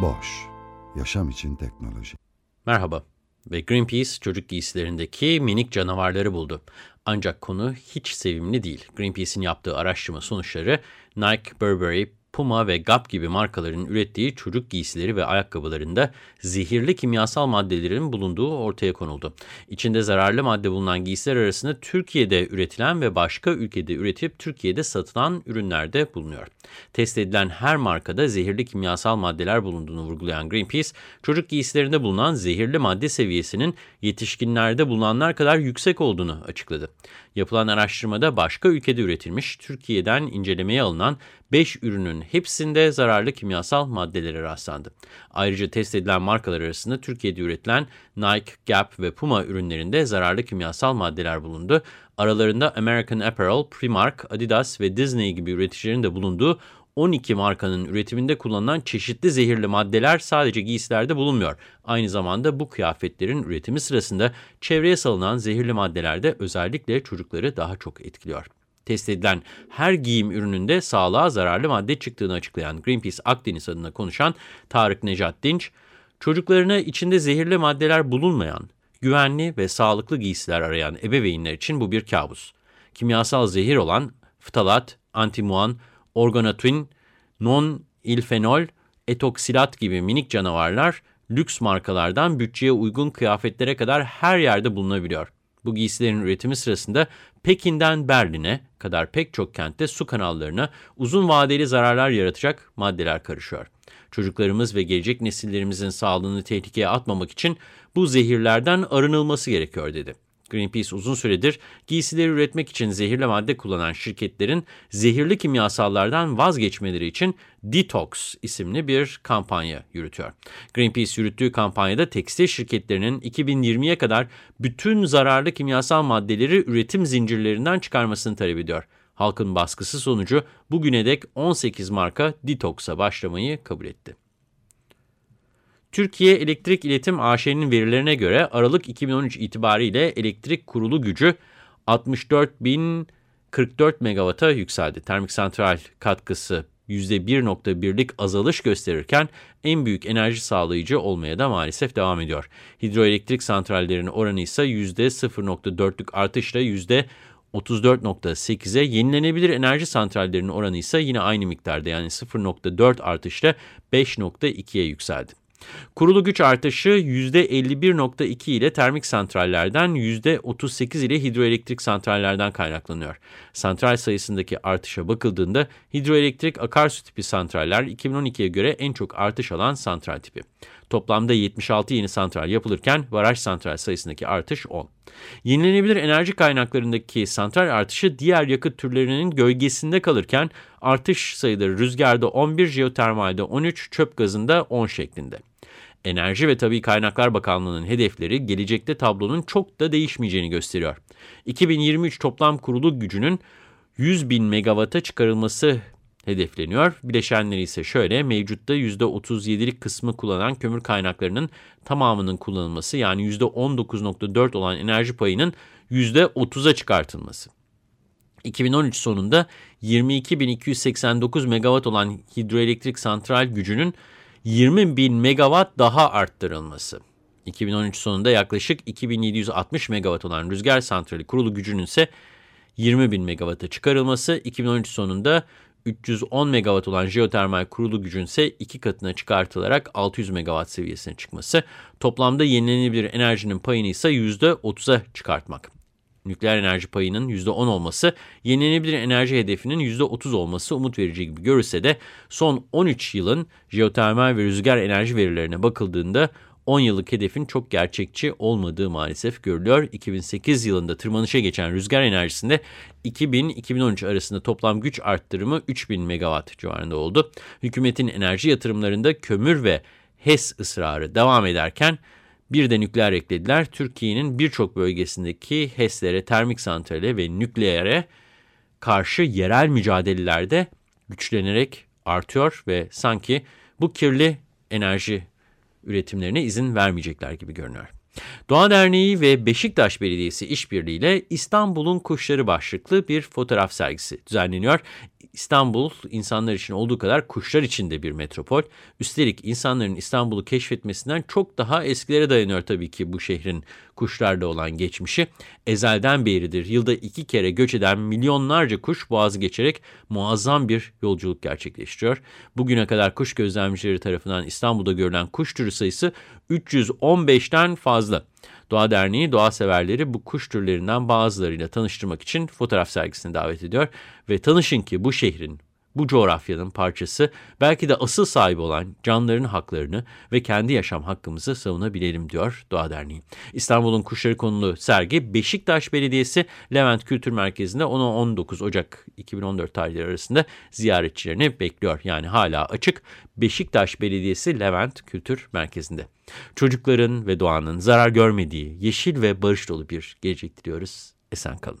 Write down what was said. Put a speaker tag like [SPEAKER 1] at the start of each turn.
[SPEAKER 1] Boş, yaşam için teknoloji.
[SPEAKER 2] Merhaba ve Greenpeace çocuk giysilerindeki minik canavarları buldu. Ancak konu hiç sevimli değil. Greenpeace'in yaptığı araştırma sonuçları Nike, Burberry, Puma ve Gap gibi markaların ürettiği çocuk giysileri ve ayakkabılarında zehirli kimyasal maddelerin bulunduğu ortaya konuldu. İçinde zararlı madde bulunan giysiler arasında Türkiye'de üretilen ve başka ülkede üretip Türkiye'de satılan ürünler de bulunuyor. Test edilen her markada zehirli kimyasal maddeler bulunduğunu vurgulayan Greenpeace, çocuk giysilerinde bulunan zehirli madde seviyesinin yetişkinlerde bulunanlar kadar yüksek olduğunu açıkladı. Yapılan araştırmada başka ülkede üretilmiş, Türkiye'den incelemeye alınan 5 ürünün hepsinde zararlı kimyasal maddelere rastlandı. Ayrıca test edilen markalar arasında Türkiye'de üretilen Nike, Gap ve Puma ürünlerinde zararlı kimyasal maddeler bulundu. Aralarında American Apparel, Primark, Adidas ve Disney gibi üreticilerin de bulunduğu 12 markanın üretiminde kullanılan çeşitli zehirli maddeler sadece giysilerde bulunmuyor. Aynı zamanda bu kıyafetlerin üretimi sırasında çevreye salınan zehirli maddeler de özellikle çocukları daha çok etkiliyor. Test edilen her giyim ürününde sağlığa zararlı madde çıktığını açıklayan Greenpeace Akdeniz adına konuşan Tarık Necat Dinç, çocuklarına içinde zehirli maddeler bulunmayan, güvenli ve sağlıklı giysiler arayan ebeveynler için bu bir kabus. Kimyasal zehir olan ftalat, antimuan, organotün, non-ilfenol, etoksilat gibi minik canavarlar lüks markalardan bütçeye uygun kıyafetlere kadar her yerde bulunabiliyor. Bu giysilerin üretimi sırasında Pekin'den Berlin'e kadar pek çok kentte su kanallarına uzun vadeli zararlar yaratacak maddeler karışıyor. Çocuklarımız ve gelecek nesillerimizin sağlığını tehlikeye atmamak için bu zehirlerden arınılması gerekiyor dedi. Greenpeace uzun süredir giysileri üretmek için zehirli madde kullanan şirketlerin zehirli kimyasallardan vazgeçmeleri için Detox isimli bir kampanya yürütüyor. Greenpeace yürüttüğü kampanyada tekstil şirketlerinin 2020'ye kadar bütün zararlı kimyasal maddeleri üretim zincirlerinden çıkarmasını talep ediyor. Halkın baskısı sonucu bugüne dek 18 marka Detox'a başlamayı kabul etti. Türkiye Elektrik İletim AŞ'nin verilerine göre Aralık 2013 itibariyle elektrik kurulu gücü 64.044 megawata yükseldi. Termik santral katkısı %1.1'lik azalış gösterirken en büyük enerji sağlayıcı olmaya da maalesef devam ediyor. Hidroelektrik santrallerinin oranı ise %0.4'lük artışla %34.8'e, yenilenebilir enerji santrallerinin oranı ise yine aynı miktarda yani 0.4 artışla 5.2'ye yükseldi. Kurulu güç artışı %51.2 ile termik santrallerden %38 ile hidroelektrik santrallerden kaynaklanıyor. Santral sayısındaki artışa bakıldığında hidroelektrik akarsu tipi santraller 2012'ye göre en çok artış alan santral tipi. Toplamda 76 yeni santral yapılırken baraj santral sayısındaki artış 10. Yenilenebilir enerji kaynaklarındaki santral artışı diğer yakıt türlerinin gölgesinde kalırken artış sayıları rüzgarda 11, jeotermalde 13, çöp gazında 10 şeklinde. Enerji ve Tabi Kaynaklar Bakanlığı'nın hedefleri gelecekte tablonun çok da değişmeyeceğini gösteriyor. 2023 toplam kurulu gücünün 100 bin megawata çıkarılması hedefleniyor. Bileşenleri ise şöyle, mevcutta %37'lik kısmı kullanan kömür kaynaklarının tamamının kullanılması yani %19.4 olan enerji payının %30'a çıkartılması. 2013 sonunda 22.289 megawatt olan hidroelektrik santral gücünün 20.000 megawatt daha arttırılması. 2013 sonunda yaklaşık 2760 megawatt olan rüzgar santrali kurulu gücünün ise 20.000 megawatt'a çıkarılması, 2013 sonunda 310 megawatt olan jeotermal kurulu gücün ise iki katına çıkartılarak 600 megawatt seviyesine çıkması, toplamda yenilenebilir enerjinin payını ise %30'a çıkartmak. Nükleer enerji payının %10 olması, yenilenebilir enerji hedefinin %30 olması umut verici gibi görülse de son 13 yılın jeotermal ve rüzgar enerji verilerine bakıldığında 10 yıllık hedefin çok gerçekçi olmadığı maalesef görülüyor. 2008 yılında tırmanışa geçen rüzgar enerjisinde 2000-2013 arasında toplam güç arttırımı 3000 megawatt civarında oldu. Hükümetin enerji yatırımlarında kömür ve HES ısrarı devam ederken bir de nükleer eklediler. Türkiye'nin birçok bölgesindeki HES'lere, termik santrale ve nükleere karşı yerel mücadelelerde güçlenerek artıyor ve sanki bu kirli enerji üretimlerine izin vermeyecekler gibi görünüyor. Doğa Derneği ve Beşiktaş Belediyesi işbirliğiyle İstanbul'un Kuşları başlıklı bir fotoğraf sergisi düzenleniyor. İstanbul insanlar için olduğu kadar kuşlar için de bir metropol. Üstelik insanların İstanbul'u keşfetmesinden çok daha eskilere dayanıyor tabii ki bu şehrin kuşlarla olan geçmişi. Ezelden beridir yılda iki kere göç eden milyonlarca kuş boğazı geçerek muazzam bir yolculuk gerçekleştiriyor. Bugüne kadar kuş gözlemcileri tarafından İstanbul'da görülen kuş türü sayısı 315'ten fazla. Doğa Derneği doğa severleri bu kuş türlerinden bazılarıyla tanıştırmak için fotoğraf sergisine davet ediyor. Ve tanışın ki bu şehrin, bu coğrafyanın parçası belki de asıl sahibi olan canlıların haklarını ve kendi yaşam hakkımızı savunabilelim diyor Doğa Derneği. İstanbul'un kuşları konulu sergi Beşiktaş Belediyesi Levent Kültür Merkezi'nde 10-19 Ocak 2014 tarihleri arasında ziyaretçilerini bekliyor. Yani hala açık Beşiktaş Belediyesi Levent Kültür Merkezi'nde. Çocukların ve doğanın zarar görmediği yeşil ve barış dolu bir gelecek diliyoruz. Esen kalın.